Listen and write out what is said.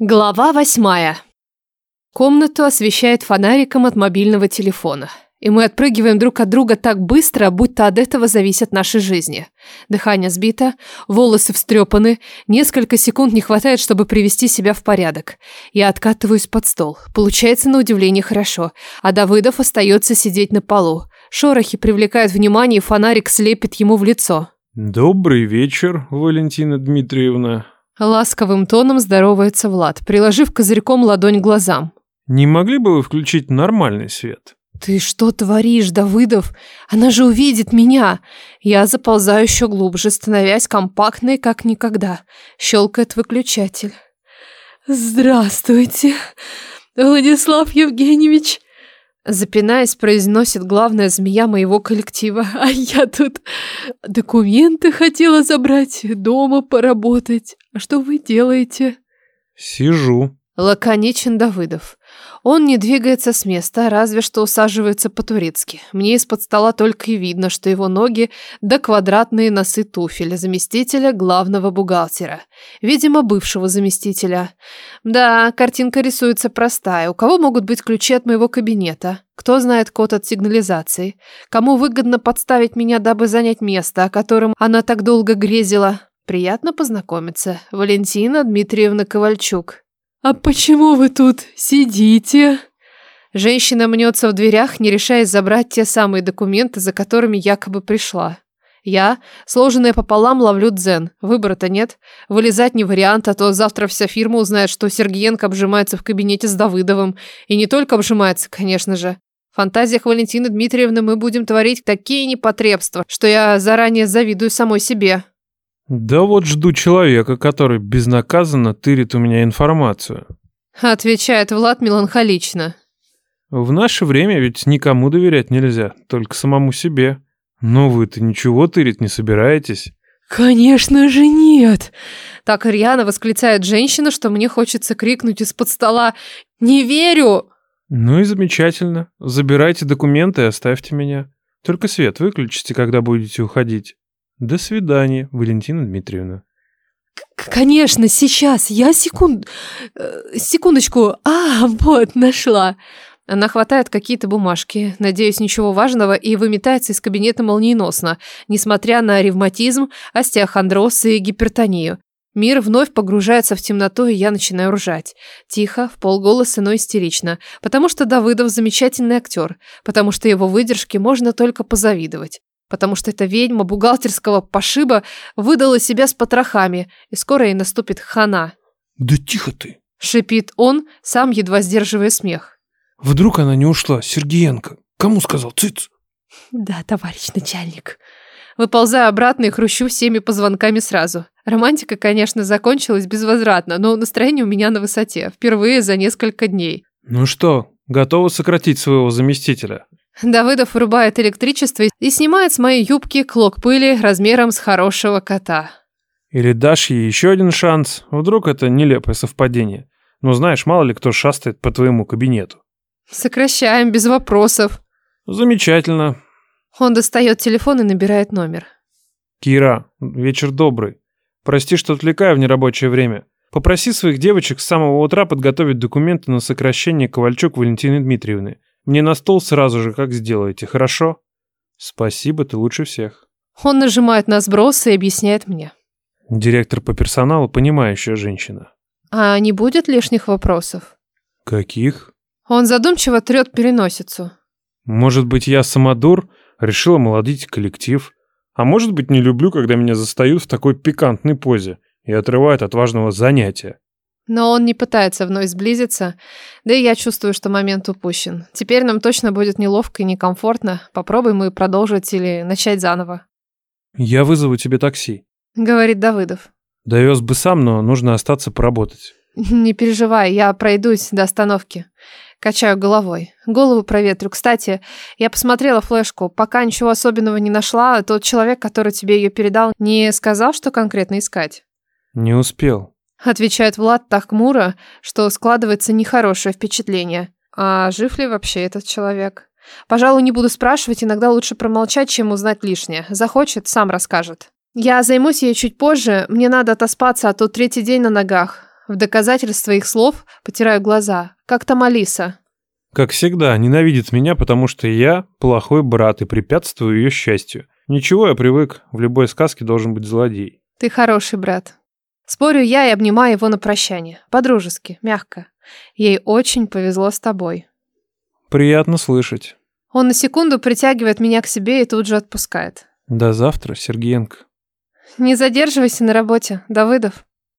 Глава восьмая. Комнату освещает фонариком от мобильного телефона. И мы отпрыгиваем друг от друга так быстро, будто от этого зависят наши жизни. Дыхание сбито, волосы встрепаны, несколько секунд не хватает, чтобы привести себя в порядок. Я откатываюсь под стол. Получается на удивление хорошо, а Давыдов остается сидеть на полу. Шорохи привлекают внимание, и фонарик слепит ему в лицо. Добрый вечер, Валентина Дмитриевна. Ласковым тоном здоровается Влад, приложив козырьком ладонь к глазам. Не могли бы вы включить нормальный свет? «Ты что творишь, Давыдов? Она же увидит меня!» Я заползаю еще глубже, становясь компактной, как никогда. Щелкает выключатель. «Здравствуйте, Владислав Евгеньевич!» Запинаясь, произносит главная змея моего коллектива. А я тут документы хотела забрать, дома поработать. А что вы делаете? Сижу. Лаконичен Давыдов. Он не двигается с места, разве что усаживается по-турецки. Мне из-под стола только и видно, что его ноги да квадратные носы туфель заместителя главного бухгалтера. Видимо, бывшего заместителя. Да, картинка рисуется простая. У кого могут быть ключи от моего кабинета? Кто знает код от сигнализации? Кому выгодно подставить меня, дабы занять место, о котором она так долго грезила? Приятно познакомиться. Валентина Дмитриевна Ковальчук. «А почему вы тут сидите?» Женщина мнется в дверях, не решаясь забрать те самые документы, за которыми якобы пришла. Я, сложенная пополам, ловлю дзен. Выбора-то нет. Вылезать не вариант, а то завтра вся фирма узнает, что Сергеенко обжимается в кабинете с Давыдовым. И не только обжимается, конечно же. В фантазиях Валентины Дмитриевны мы будем творить такие непотребства, что я заранее завидую самой себе. Да вот жду человека, который безнаказанно тырит у меня информацию. Отвечает Влад меланхолично. В наше время ведь никому доверять нельзя, только самому себе. Но вы-то ничего тырить не собираетесь. «Конечно же нет!» Так рьяно восклицает женщина, что мне хочется крикнуть из-под стола «Не верю!» Ну и замечательно. Забирайте документы и оставьте меня. Только свет выключите, когда будете уходить. До свидания, Валентина Дмитриевна. Конечно, сейчас. Я секунд... Э, секундочку. А, вот, нашла. Она хватает какие-то бумажки, надеюсь, ничего важного, и выметается из кабинета молниеносно, несмотря на ревматизм, остеохондроз и гипертонию. Мир вновь погружается в темноту, и я начинаю ржать. Тихо, в полголоса, но истерично. Потому что Давыдов замечательный актер. Потому что его выдержке можно только позавидовать потому что эта ведьма бухгалтерского пошиба выдала себя с потрохами, и скоро ей наступит хана. «Да тихо ты!» – шипит он, сам едва сдерживая смех. «Вдруг она не ушла, Сергеенко? Кому сказал, цыц?» «Да, товарищ начальник». Выползаю обратно и хрущу всеми позвонками сразу. Романтика, конечно, закончилась безвозвратно, но настроение у меня на высоте. Впервые за несколько дней. «Ну что, готова сократить своего заместителя?» Давыдов вырубает электричество и снимает с моей юбки клок пыли размером с хорошего кота. Или дашь ей еще один шанс, вдруг это нелепое совпадение. Ну знаешь, мало ли кто шастает по твоему кабинету. Сокращаем, без вопросов. Замечательно. Он достает телефон и набирает номер. Кира, вечер добрый. Прости, что отвлекаю в нерабочее время. Попроси своих девочек с самого утра подготовить документы на сокращение Ковальчук Валентины Дмитриевны. Мне на стол сразу же, как сделаете, хорошо? Спасибо, ты лучше всех. Он нажимает на сброс и объясняет мне. Директор по персоналу понимающая женщина. А не будет лишних вопросов? Каких? Он задумчиво трет переносицу. Может быть, я самодур, решила молодить коллектив. А может быть, не люблю, когда меня застают в такой пикантной позе и отрывают от важного занятия. Но он не пытается вновь сблизиться, да и я чувствую, что момент упущен. Теперь нам точно будет неловко и некомфортно. Попробуем мы продолжить или начать заново. «Я вызову тебе такси», — говорит Давыдов. «Довез бы сам, но нужно остаться поработать». «Не переживай, я пройдусь до остановки». Качаю головой. Голову проветрю. Кстати, я посмотрела флешку. Пока ничего особенного не нашла, тот человек, который тебе ее передал, не сказал, что конкретно искать. Не успел. Отвечает Влад так хмуро, что складывается нехорошее впечатление. А жив ли вообще этот человек? Пожалуй, не буду спрашивать, иногда лучше промолчать, чем узнать лишнее. Захочет, сам расскажет. Я займусь ей чуть позже, мне надо отоспаться, а то третий день на ногах. В доказательство их слов потираю глаза. Как там Алиса? Как всегда, ненавидит меня, потому что я плохой брат и препятствую ее счастью. Ничего, я привык, в любой сказке должен быть злодей. Ты хороший брат. Спорю я и обнимаю его на прощание. По-дружески, мягко. Ей очень повезло с тобой. Приятно слышать. Он на секунду притягивает меня к себе и тут же отпускает. До завтра, Сергеенко. Не задерживайся на работе, Давыдов.